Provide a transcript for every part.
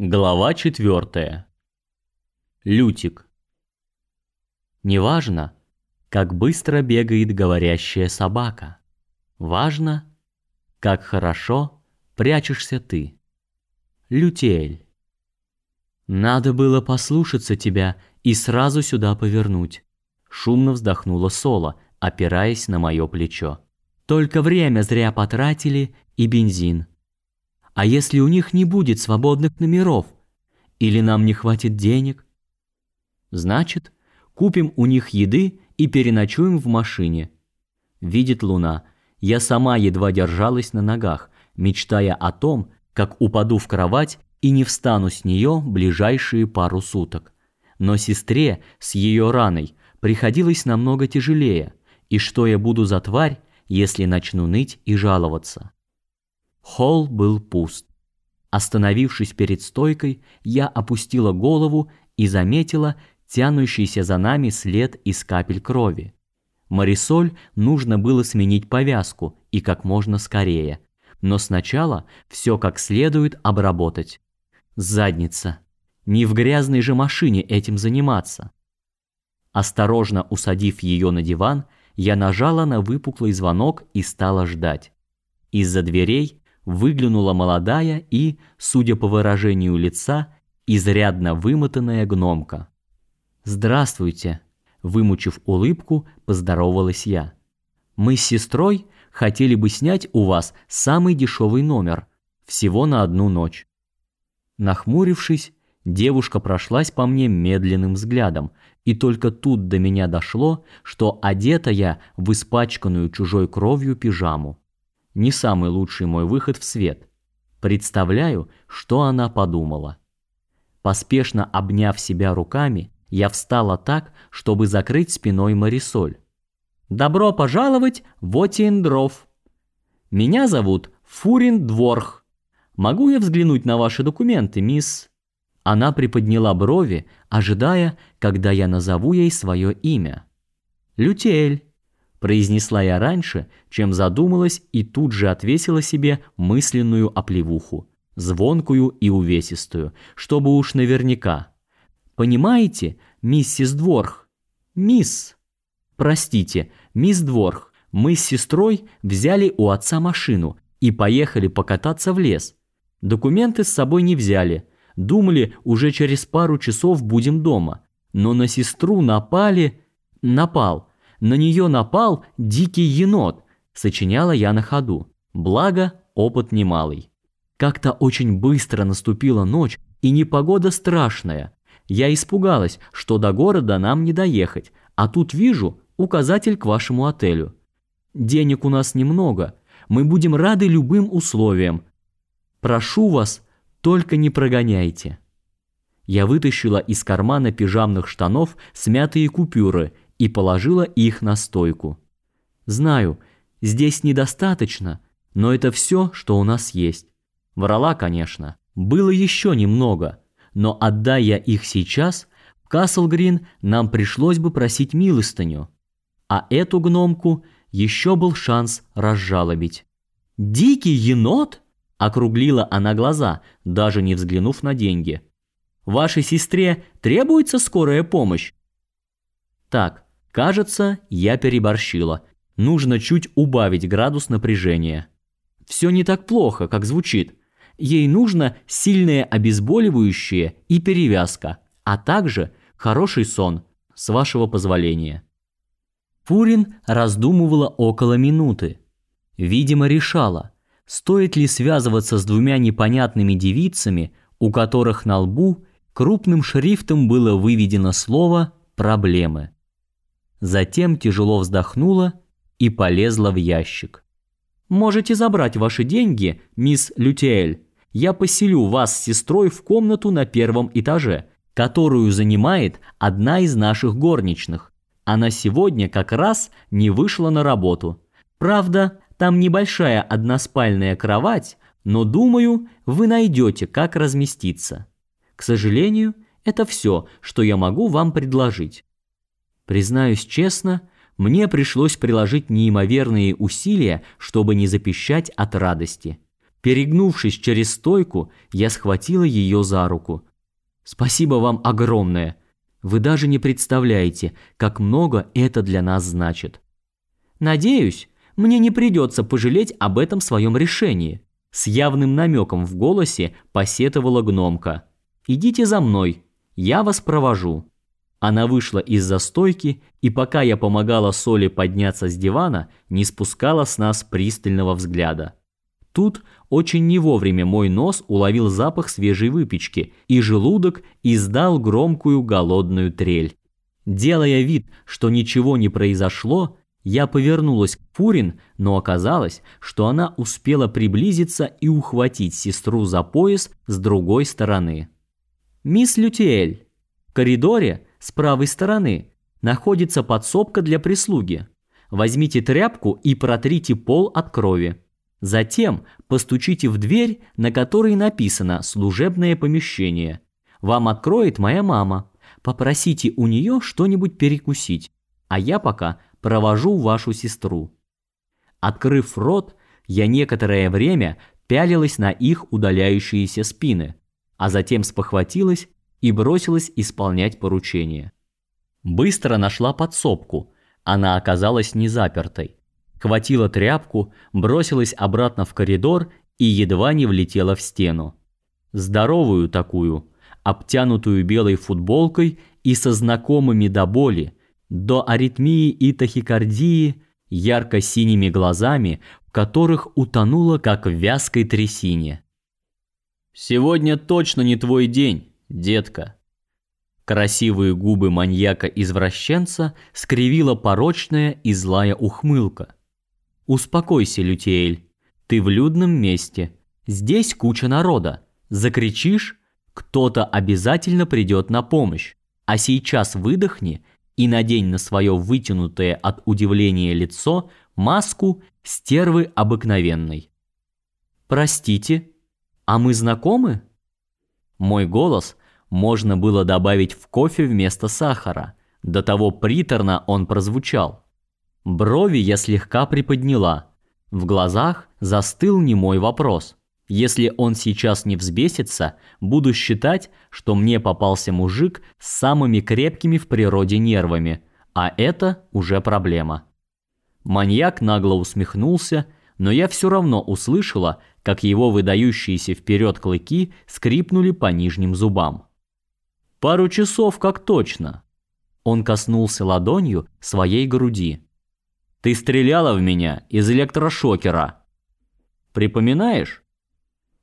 Глава четвертая. Лютик. Неважно, как быстро бегает говорящая собака. Важно, как хорошо прячешься ты. Лютель. Надо было послушаться тебя и сразу сюда повернуть. Шумно вздохнула Соло, опираясь на мое плечо. Только время зря потратили и бензин. А если у них не будет свободных номеров? Или нам не хватит денег? Значит, купим у них еды и переночуем в машине. Видит луна. Я сама едва держалась на ногах, мечтая о том, как упаду в кровать и не встану с нее ближайшие пару суток. Но сестре с ее раной приходилось намного тяжелее. И что я буду за тварь, если начну ныть и жаловаться? Холл был пуст. Остановившись перед стойкой, я опустила голову и заметила тянущийся за нами след из капель крови. Марисоль нужно было сменить повязку и как можно скорее. Но сначала все как следует обработать. Задница. Не в грязной же машине этим заниматься. Осторожно усадив ее на диван, я нажала на выпуклый звонок и стала ждать. Из-за дверей выглянула молодая и, судя по выражению лица, изрядно вымотанная гномка. «Здравствуйте!» – вымучив улыбку, поздоровалась я. «Мы с сестрой хотели бы снять у вас самый дешевый номер, всего на одну ночь». Нахмурившись, девушка прошлась по мне медленным взглядом, и только тут до меня дошло, что одета я в испачканную чужой кровью пижаму не самый лучший мой выход в свет. Представляю, что она подумала. Поспешно обняв себя руками, я встала так, чтобы закрыть спиной Марисоль. «Добро пожаловать в Отиендров! Меня зовут Фурин Дворх. Могу я взглянуть на ваши документы, мисс?» Она приподняла брови, ожидая, когда я назову ей свое имя. «Лютель» произнесла я раньше, чем задумалась и тут же отвесила себе мысленную оплевуху, звонкую и увесистую, чтобы уж наверняка. Понимаете, миссис Дворх? Мисс. Простите, мисс Дворх, мы с сестрой взяли у отца машину и поехали покататься в лес. Документы с собой не взяли. Думали, уже через пару часов будем дома. Но на сестру напали... Напал. На нее напал дикий енот, сочиняла я на ходу. Благо, опыт немалый. Как-то очень быстро наступила ночь, и непогода страшная. Я испугалась, что до города нам не доехать, а тут вижу указатель к вашему отелю. Денег у нас немного, мы будем рады любым условиям. Прошу вас, только не прогоняйте. Я вытащила из кармана пижамных штанов смятые купюры и положила их на стойку. Знаю, здесь недостаточно, но это все, что у нас есть. Врала, конечно. Было еще немного, но отдая их сейчас, в Каслгрин нам пришлось бы просить милостыню. А эту гномку еще был шанс разжалобить. «Дикий енот?» – округлила она глаза, даже не взглянув на деньги. «Вашей сестре требуется скорая помощь?» Так, Кажется, я переборщила. Нужно чуть убавить градус напряжения. Все не так плохо, как звучит. Ей нужно сильное обезболивающее и перевязка, а также хороший сон, с вашего позволения. Фурин раздумывала около минуты. Видимо, решала, стоит ли связываться с двумя непонятными девицами, у которых на лбу крупным шрифтом было выведено слово «проблемы». Затем тяжело вздохнула и полезла в ящик. «Можете забрать ваши деньги, мисс Лютиэль. Я поселю вас с сестрой в комнату на первом этаже, которую занимает одна из наших горничных. Она сегодня как раз не вышла на работу. Правда, там небольшая односпальная кровать, но, думаю, вы найдете, как разместиться. К сожалению, это все, что я могу вам предложить. Признаюсь честно, мне пришлось приложить неимоверные усилия, чтобы не запищать от радости. Перегнувшись через стойку, я схватила ее за руку. «Спасибо вам огромное. Вы даже не представляете, как много это для нас значит». «Надеюсь, мне не придется пожалеть об этом своем решении», с явным намеком в голосе посетовала гномка. «Идите за мной, я вас провожу». Она вышла из-за стойки, и пока я помогала Соли подняться с дивана, не спускала с нас пристального взгляда. Тут очень не вовремя мой нос уловил запах свежей выпечки, и желудок издал громкую голодную трель. Делая вид, что ничего не произошло, я повернулась к Фурин, но оказалось, что она успела приблизиться и ухватить сестру за пояс с другой стороны. «Мисс Лютиэль, в коридоре с правой стороны находится подсобка для прислуги. Возьмите тряпку и протрите пол от крови. Затем постучите в дверь, на которой написано «служебное помещение». Вам откроет моя мама. Попросите у нее что-нибудь перекусить, а я пока провожу вашу сестру». Открыв рот, я некоторое время пялилась на их удаляющиеся спины, а затем спохватилась и бросилась исполнять поручение. Быстро нашла подсобку, она оказалась не запертой. Хватила тряпку, бросилась обратно в коридор и едва не влетела в стену. Здоровую такую, обтянутую белой футболкой и со знакомыми до боли, до аритмии и тахикардии, ярко-синими глазами, в которых утонула, как в вязкой трясине. «Сегодня точно не твой день, детка». Красивые губы маньяка-извращенца скривила порочная и злая ухмылка. «Успокойся, Лютиэль, ты в людном месте, здесь куча народа. Закричишь, кто-то обязательно придет на помощь, а сейчас выдохни и надень на свое вытянутое от удивления лицо маску стервы обыкновенной. «Простите, а мы знакомы?» Мой голос можно было добавить в кофе вместо сахара. До того приторно он прозвучал. Брови я слегка приподняла. В глазах застыл немой вопрос. Если он сейчас не взбесится, буду считать, что мне попался мужик с самыми крепкими в природе нервами, а это уже проблема. Маньяк нагло усмехнулся, но я все равно услышала, как его выдающиеся вперед клыки скрипнули по нижним зубам. Пару часов как точно. Он коснулся ладонью своей груди. Ты стреляла в меня из электрошокера. Припоминаешь?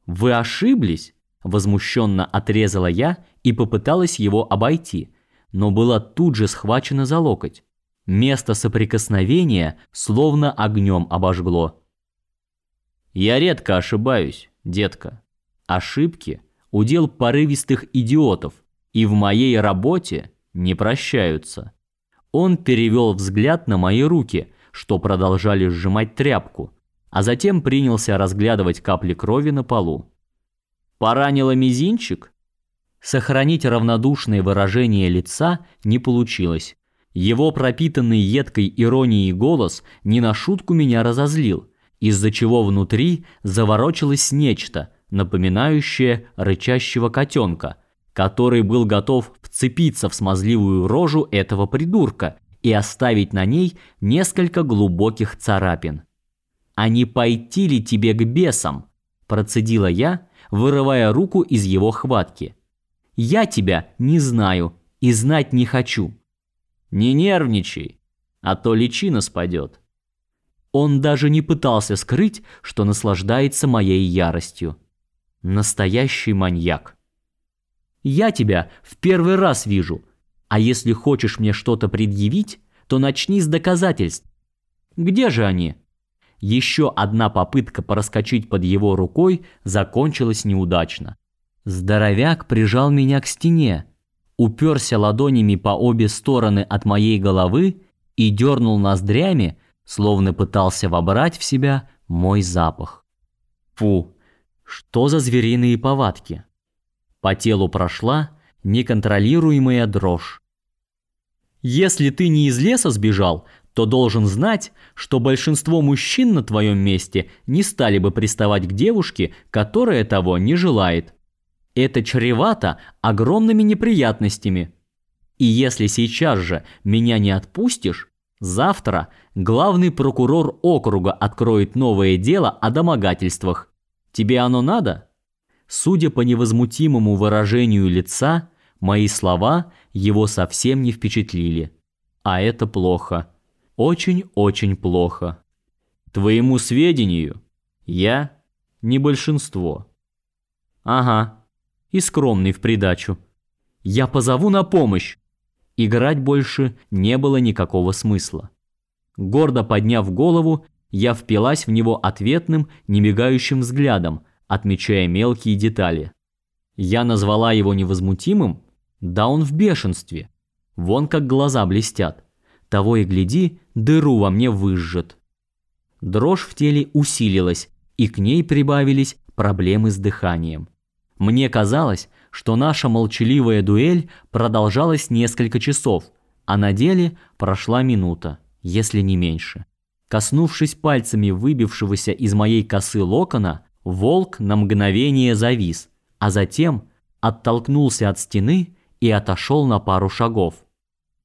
Вы ошиблись? Возмущенно отрезала я и попыталась его обойти, но была тут же схвачена за локоть. Место соприкосновения словно огнем обожгло. Я редко ошибаюсь, детка. Ошибки – удел порывистых идиотов, и в моей работе не прощаются. Он перевел взгляд на мои руки, что продолжали сжимать тряпку, а затем принялся разглядывать капли крови на полу. Поранила мизинчик? Сохранить равнодушное выражение лица не получилось. Его пропитанный едкой иронией голос не на шутку меня разозлил, из-за чего внутри заворочилось нечто, напоминающее рычащего котенка – который был готов вцепиться в смазливую рожу этого придурка и оставить на ней несколько глубоких царапин. «А не пойти ли тебе к бесам?» – процедила я, вырывая руку из его хватки. «Я тебя не знаю и знать не хочу». «Не нервничай, а то личина спадет». Он даже не пытался скрыть, что наслаждается моей яростью. Настоящий маньяк. Я тебя в первый раз вижу. А если хочешь мне что-то предъявить, то начни с доказательств. Где же они? Еще одна попытка проскочить под его рукой закончилась неудачно. Здоровяк прижал меня к стене, уперся ладонями по обе стороны от моей головы и дернул ноздрями, словно пытался вобрать в себя мой запах. Фу, что за звериные повадки? По телу прошла неконтролируемая дрожь. «Если ты не из леса сбежал, то должен знать, что большинство мужчин на твоем месте не стали бы приставать к девушке, которая того не желает. Это чревато огромными неприятностями. И если сейчас же меня не отпустишь, завтра главный прокурор округа откроет новое дело о домогательствах. Тебе оно надо? Судя по невозмутимому выражению лица, мои слова его совсем не впечатлили. А это плохо. Очень-очень плохо. Твоему сведению, я не большинство. Ага, и скромный в придачу. Я позову на помощь. Играть больше не было никакого смысла. Гордо подняв голову, я впилась в него ответным, немигающим взглядом, отмечая мелкие детали. Я назвала его невозмутимым? Да он в бешенстве. Вон как глаза блестят. Того и гляди, дыру во мне выжжет. Дрожь в теле усилилась, и к ней прибавились проблемы с дыханием. Мне казалось, что наша молчаливая дуэль продолжалась несколько часов, а на деле прошла минута, если не меньше. Коснувшись пальцами выбившегося из моей косы локона, волк на мгновение завис, а затем оттолкнулся от стены и отошел на пару шагов.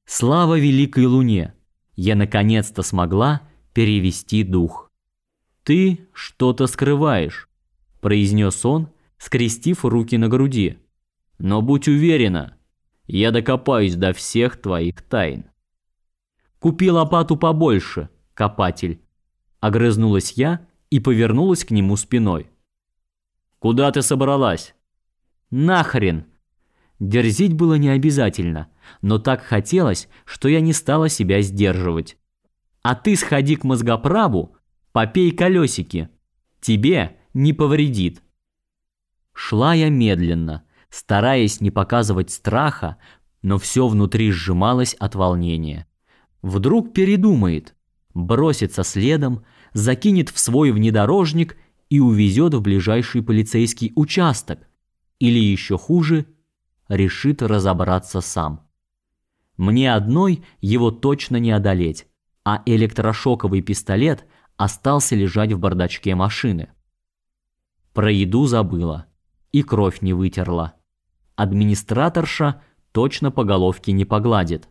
Слава великой луне! Я наконец-то смогла перевести дух. «Ты что-то скрываешь», – произнес он, скрестив руки на груди. «Но будь уверена, я докопаюсь до всех твоих тайн». «Купи лопату побольше, копатель», – огрызнулась я и повернулась к нему спиной. «Куда ты собралась?» «Нахрен!» Дерзить было не обязательно, но так хотелось, что я не стала себя сдерживать. А ты сходи к мозгоправу, попей колесики. Тебе не повредит. Шла я медленно, стараясь не показывать страха, но все внутри сжималось от волнения. Вдруг передумает, бросится следом, закинет в свой внедорожник и увезет в ближайший полицейский участок. Или еще хуже – решит разобраться сам. Мне одной его точно не одолеть, а электрошоковый пистолет остался лежать в бардачке машины. Про еду забыла и кровь не вытерла. Администраторша точно по головке не погладит.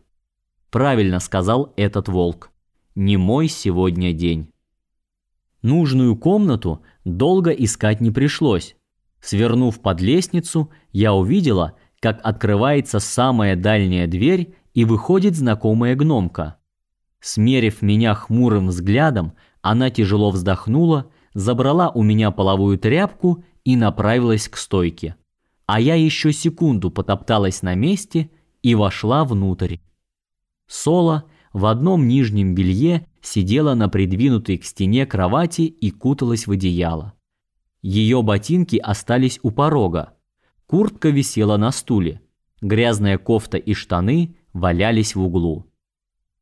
Правильно сказал этот волк. Не мой сегодня день. Нужную комнату долго искать не пришлось. Свернув под лестницу, я увидела, как открывается самая дальняя дверь и выходит знакомая гномка. Смерив меня хмурым взглядом, она тяжело вздохнула, забрала у меня половую тряпку и направилась к стойке. А я еще секунду потопталась на месте и вошла внутрь. Соло в одном нижнем белье сидела на придвинутой к стене кровати и куталась в одеяло. Ее ботинки остались у порога, Куртка висела на стуле. Грязная кофта и штаны валялись в углу.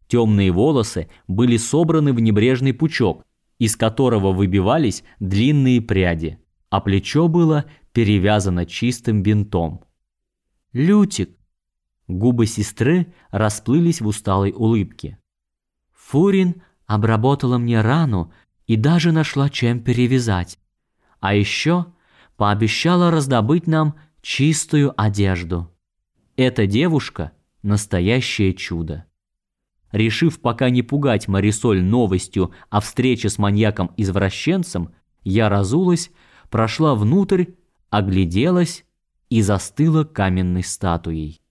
Темные волосы были собраны в небрежный пучок, из которого выбивались длинные пряди, а плечо было перевязано чистым бинтом. «Лютик!» Губы сестры расплылись в усталой улыбке. «Фурин обработала мне рану и даже нашла чем перевязать. А еще пообещала раздобыть нам чистую одежду. Эта девушка – настоящее чудо. Решив пока не пугать Марисоль новостью о встрече с маньяком-извращенцем, я разулась, прошла внутрь, огляделась и застыла каменной статуей.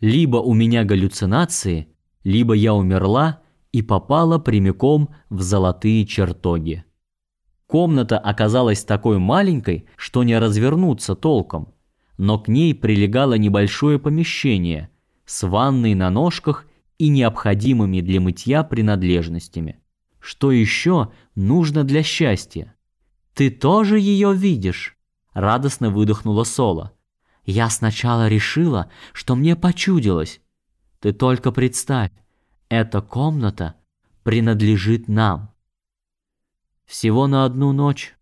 Либо у меня галлюцинации, либо я умерла и попала прямиком в золотые чертоги. Комната оказалась такой маленькой, что не развернуться толком но к ней прилегало небольшое помещение с ванной на ножках и необходимыми для мытья принадлежностями. Что еще нужно для счастья? «Ты тоже ее видишь?» – радостно выдохнула Соло. «Я сначала решила, что мне почудилось. Ты только представь, эта комната принадлежит нам». «Всего на одну ночь».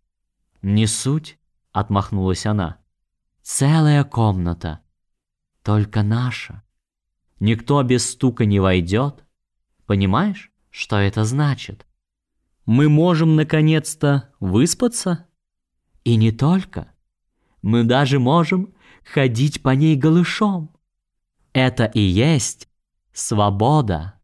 «Не суть», – отмахнулась она. Целая комната. Только наша. Никто без стука не войдет. Понимаешь, Что это значит? Мы можем наконец-то выспаться? И не только. Мы даже можем ходить по ней голышом. Это и есть свобода.